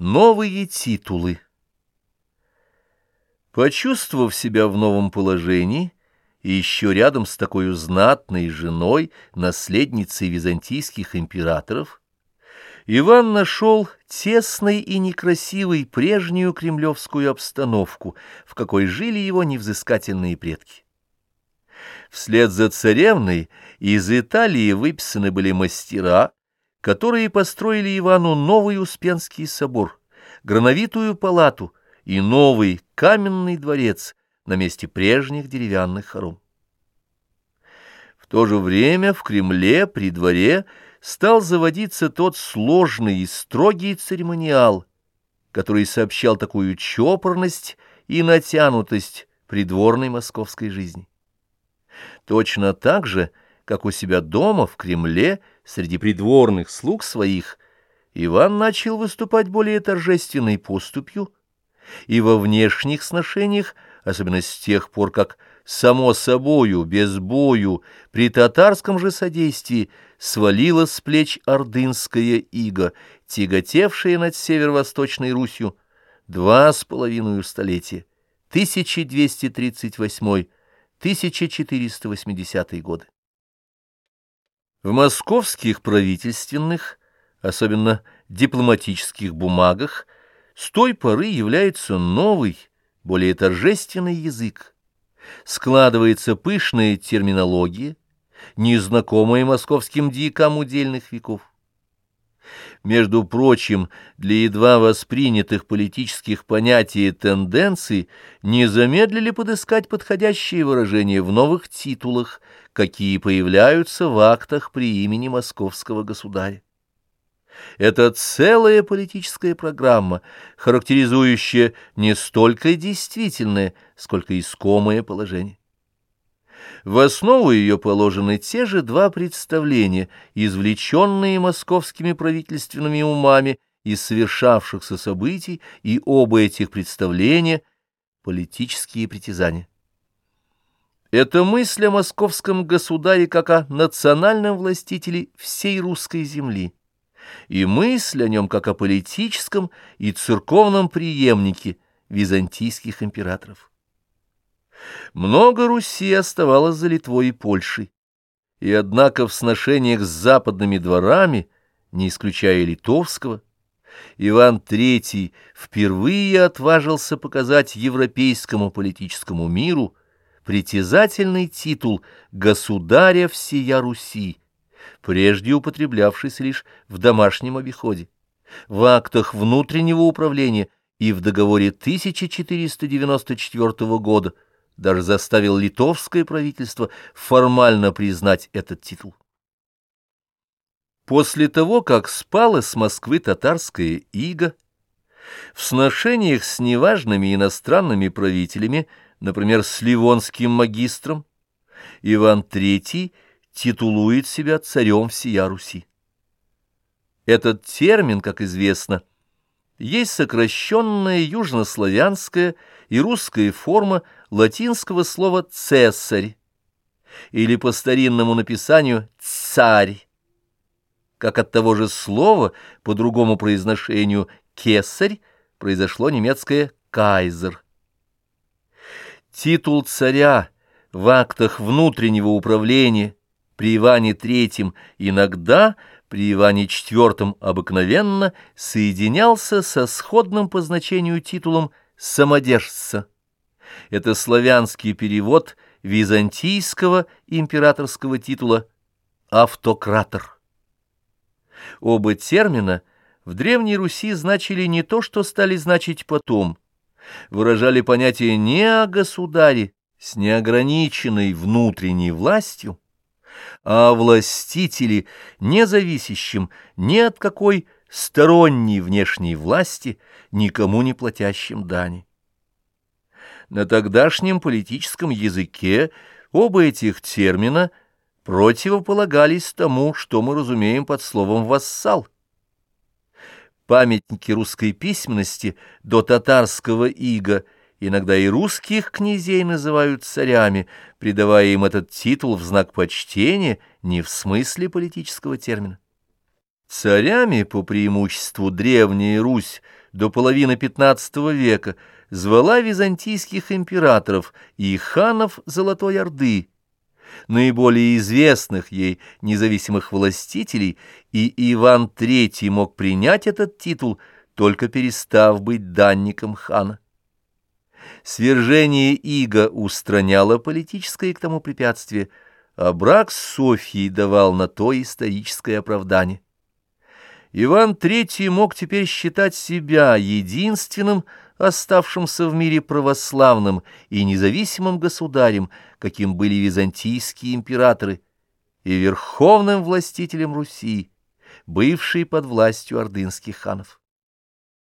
Новые титулы Почувствовав себя в новом положении, и еще рядом с такой знатной женой, наследницей византийских императоров, Иван нашел тесной и некрасивой прежнюю кремлевскую обстановку, в какой жили его невзыскательные предки. Вслед за царевной из Италии выписаны были мастера, которые построили Ивану новый Успенский собор, грановитую палату и новый каменный дворец на месте прежних деревянных хором. В то же время в Кремле при дворе стал заводиться тот сложный и строгий церемониал, который сообщал такую чопорность и натянутость придворной московской жизни. Точно так же, как у себя дома в Кремле среди придворных слуг своих, Иван начал выступать более торжественной поступью, и во внешних сношениях, особенно с тех пор, как само собою, без бою, при татарском же содействии свалила с плеч ордынская ига, тяготевшая над северо-восточной Русью два с половиной столетия, 1238-1480 годы. В московских правительственных, особенно дипломатических бумагах, с той поры является новый, более торжественный язык. Складывается пышная терминология, незнакомая московским дьякам удельных веков. Между прочим, для едва воспринятых политических понятий и тенденций не замедлили подыскать подходящие выражения в новых титулах, какие появляются в актах при имени московского государя. Это целая политическая программа, характеризующая не столько действительное, сколько искомое положение. В основу ее положены те же два представления, извлеченные московскими правительственными умами из совершавшихся событий, и оба этих представления — политические притязания. Это мысль о московском государе как о национальном властителе всей русской земли, и мысль о нем как о политическом и церковном преемнике византийских императоров. Много Руси оставалось за Литвой и Польшей, и однако в сношениях с западными дворами, не исключая литовского, Иван III впервые отважился показать европейскому политическому миру притязательный титул «Государя всея Руси», прежде употреблявшийся лишь в домашнем обиходе, в актах внутреннего управления и в договоре 1494 года даже заставил литовское правительство формально признать этот титул. После того, как спала с Москвы татарская ига, в сношениях с неважными иностранными правителями, например, с ливонским магистром, Иван III титулует себя царем всея Руси. Этот термин, как известно, есть сокращенная южнославянская и русская форма латинского слова «цесарь» или по старинному написанию «царь», как от того же слова, по другому произношению «кесарь», произошло немецкое «кайзер». Титул царя в актах внутреннего управления при Иване III иногда – при Иване IV обыкновенно соединялся со сходным по значению титулом «самодержца». Это славянский перевод византийского императорского титула «автократор». Оба термина в Древней Руси значили не то, что стали значить потом, выражали понятие не о государе с неограниченной внутренней властью, а о властителе, не зависящем ни от какой сторонней внешней власти, никому не платящим дани. На тогдашнем политическом языке оба этих термина противополагались тому, что мы разумеем под словом «вассал». Памятники русской письменности до татарского ига – Иногда и русских князей называют царями, придавая им этот титул в знак почтения, не в смысле политического термина. Царями по преимуществу Древняя Русь до половины XV века звала византийских императоров и ханов Золотой Орды, наиболее известных ей независимых властителей, и Иван III мог принять этот титул, только перестав быть данником хана. Свержение Иго устраняло политическое к тому препятствие, а брак с Софьей давал на то историческое оправдание. Иван III мог теперь считать себя единственным оставшимся в мире православным и независимым государем, каким были византийские императоры, и верховным властителем Руси, бывшей под властью ордынских ханов.